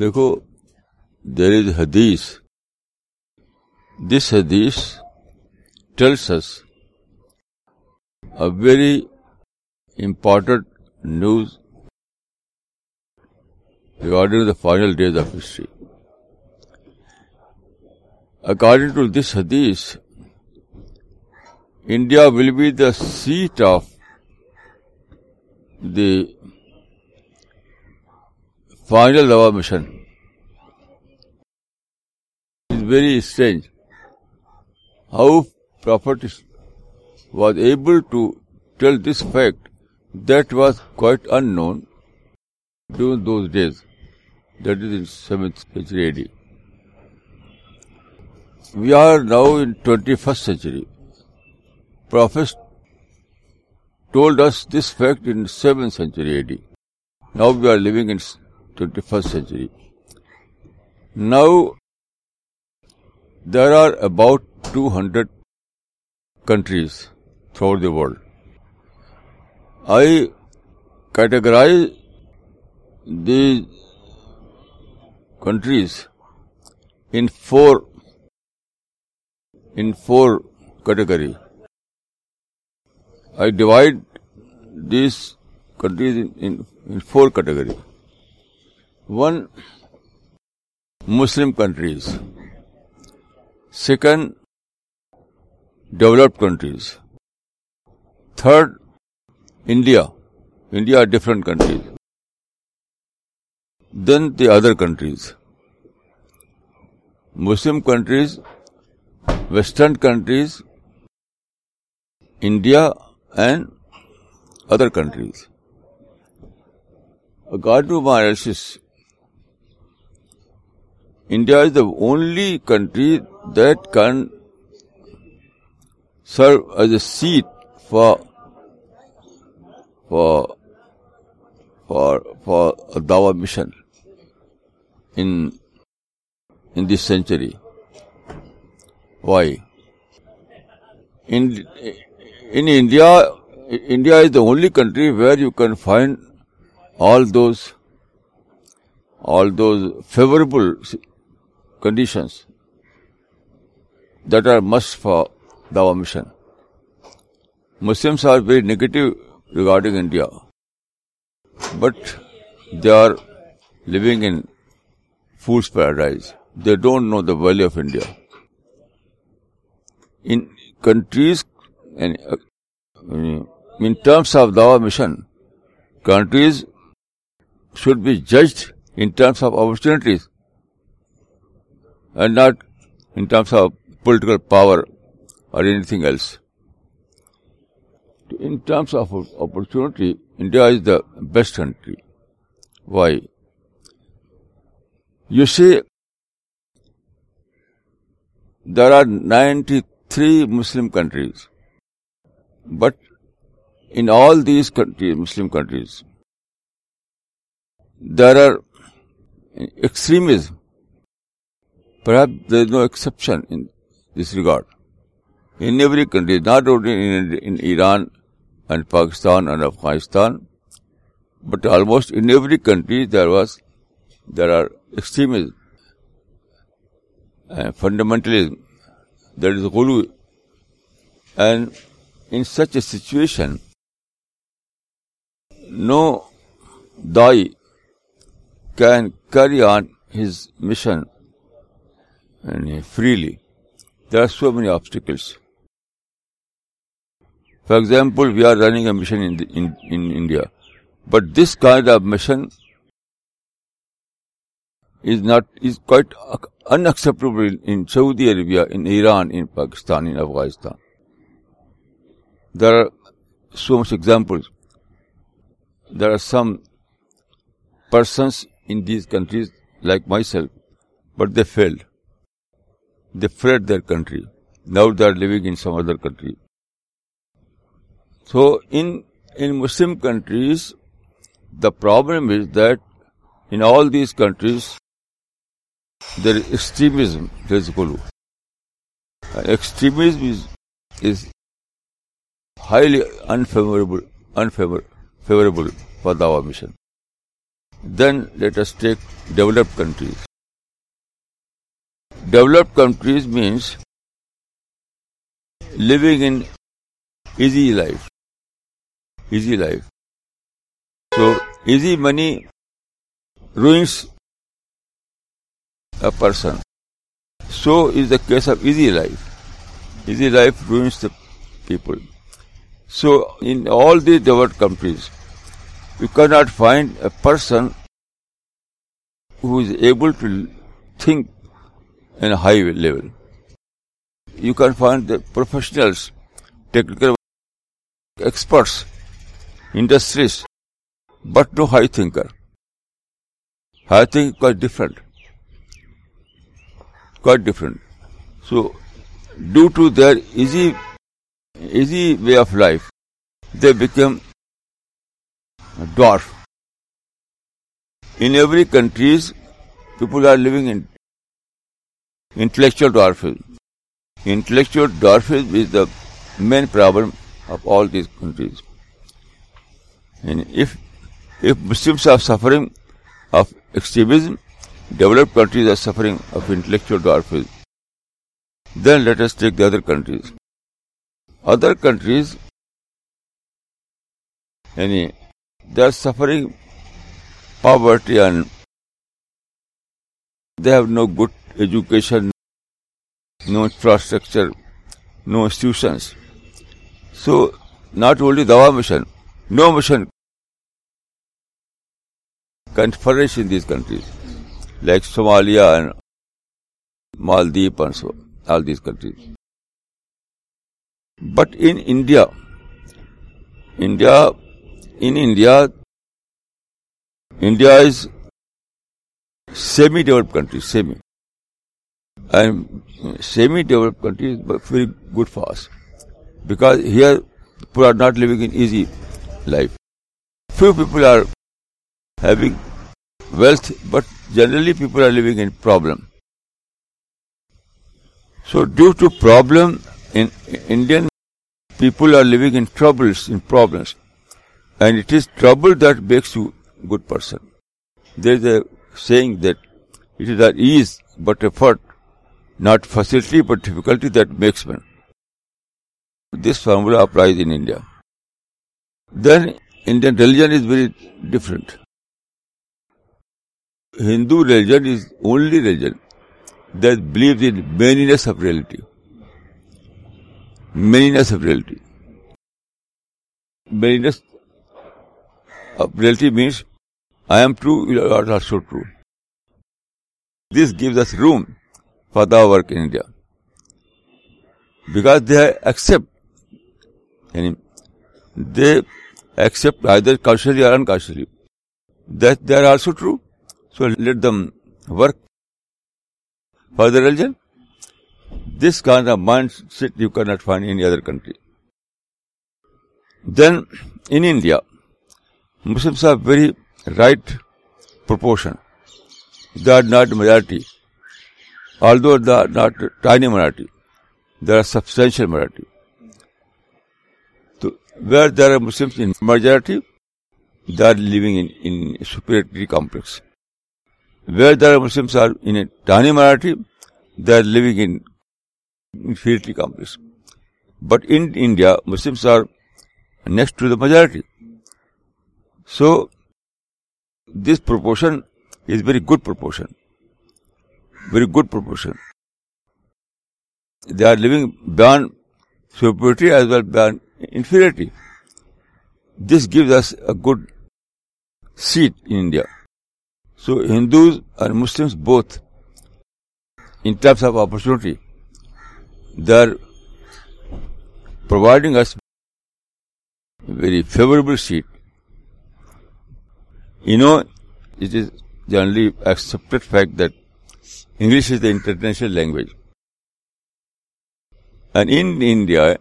دیکھو there is حدیث this ہدیش tells us a very important news regarding the final days of history according to this حدیث India will be the seat of the final Dawah mission. It's very strange how Prophet was able to tell this fact that was quite unknown during those days, that is in 7th century AD. We are now in 21st century. Prophets told us this fact in 7th century AD. Now we are living in 21st century. Now, there are about 200 countries throughout the world. I categorize these countries in four categories. I divide these countries in four categories. One Muslim countries second developed countries third India India different countries then the other countries Muslim countries western countries India and other countries accord to my مائرش India is the only country that can serve as a seat for a Dawah mission in this century. Why? In India is the only country where you can find all those favorable conditions that are must for Dawah mission. Muslims are very negative regarding India, but they are living in fool's paradise. They don't know the value of India. In countries, and uh, in terms of Dawah mission, countries should be judged in terms of opportunities and not in terms of political power or anything else. In terms of opportunity, India is the best country. Why? You see, there are 93 Muslim countries, but in all these countries, Muslim countries, there are extremism Perhaps there is no exception in this regard. In every country, not only in Iran and Pakistan and Afghanistan, but almost in every country there are extremism and fundamentalism. There is ghulu. And in such a situation, no Dai can carry on his mission and freely. There are so many obstacles. For example, we are running a mission in India, but this kind of mission is quite unacceptable in Saudi Arabia, in Iran, in Pakistan, in Afghanistan. There are so much examples. There are some persons in these countries like myself, but they failed. They fled their country. Now they are living in some other country. So in Muslim countries, the problem is that in all these countries, there is extremism. There is Ghulu. Extremism is highly unfavorable for Dawah mission. Then let us take developed countries. Developed countries means living in easy life. So easy money ruins a person. So is the case of easy life. Easy life ruins the people. So in all the developed countries, you cannot find a person who is able to think high level you can find the professional technical experts industries but no high thinker high think کو different quite different so due to these easy way of life they become dwarf any countries people are لوگ in Intellectual dwarfism. Intellectual dwarfism is the main problem of all these countries. And if Muslims are suffering of extremism, developed countries are suffering of intellectual dwarfism, then let us take the other countries. Other countries, they are suffering poverty and they have no good education, no infrastructure, no institutions. So not only Dawa mission, no mission can flourish in these countries, like Somalia and Maldives and so, all these countries. But in India is semi-developed country, and semi-developed countries are very good for us, because here people are not living an easy life. Few people are having wealth, but generally people are living in problem. So due to problem, in Indian people are living in troubles, in problems. And it is trouble that makes you good person. There is a saying that it is not ease but effort not facility but difficulty that makes man. This formula applies in India. Then Indian religion is very different. Hindu religion is only religion that believes in manyness of reality. Manyness of reality. Manyness of reality means I am true, you are also true. This gives us room work India because they accept یعنی they accept that let them work for religion this of mind set you can not find other country than India very right proportion are not majority all دور not tiny minority there are substantial minority where there are Muslim in majority there are لگ superiority complex where there are Muslim are in tiny minority they are inferiority complex but India Muslims are next to the majority so this proportion is very good proportion very good proportion. They are living beyond superiority as well beyond inferiority. This gives us a good seat in India. So Hindus and Muslims both, in terms of opportunity, they are providing us a very favorable seat. You know, it is generally accepted fact that English is the international language. And India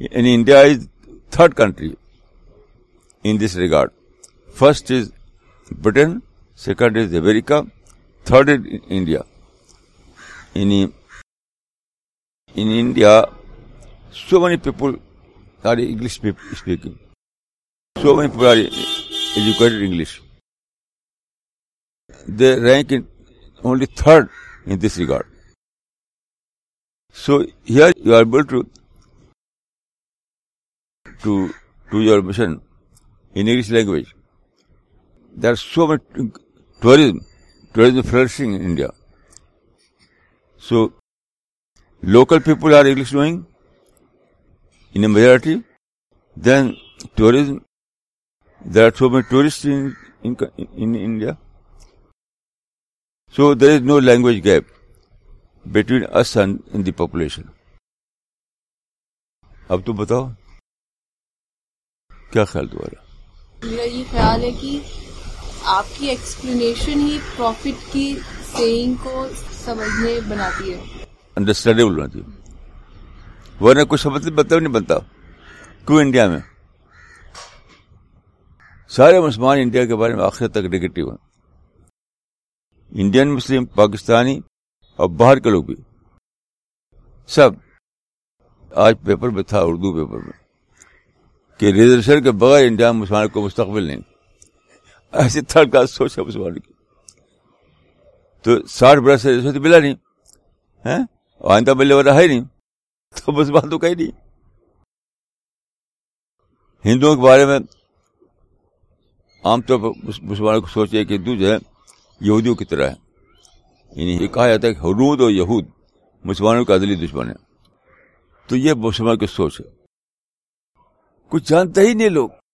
is third country in this regard. First is Britain, second is America, third is India. In India, so many people are English speaking. So many people are educated in English. They rank in only third in this regard. So here you are able to do your mission in English language. There are so much tourism flourishing in India. So local people are English knowing in a majority. Then tourism, there are so many tourists in India. So there is no language gap between us and in the population اب تم بتاؤ کیا خیال تمہارا میرا یہ خیال ہے کہ آپ کی ایکسپلینیشن ہی پروفٹ کی کو سمجھنے بناتی ہے انڈرسٹینڈیبل بناتی ہے ورنہ کچھ سمجھ مطلب نہیں بنتا کیوں انڈیا میں سارے مسلمان انڈیا کے بارے میں آخر تک نگیٹو ہیں انڈین مسلم پاکستانی اور باہر کے لوگ بھی سب آج پیپر میں تھا اردو پیپر میں کہ ریزرویشن کے بغیر انڈیا مسلمان کو مستقبل نہیں ایسی کلاس سوچ ہے مسلمان کی تو ساٹھ برس برسوں ملا نہیں ہاں؟ آئندہ ملنے والا ہے نہیں تو مسلمان تو کہیں نہیں ہندوؤں کے بارے میں عام طور پر مسلمانوں کو سوچے کہ دو یہودیوں کی طرح ہے یعنی یہ کہا جاتا ہے کہ حرود اور یہود مسلمانوں کے عدلی دشمن ہے تو یہ مسلمان کی سوچ ہے کچھ جانتے ہی نہیں لوگ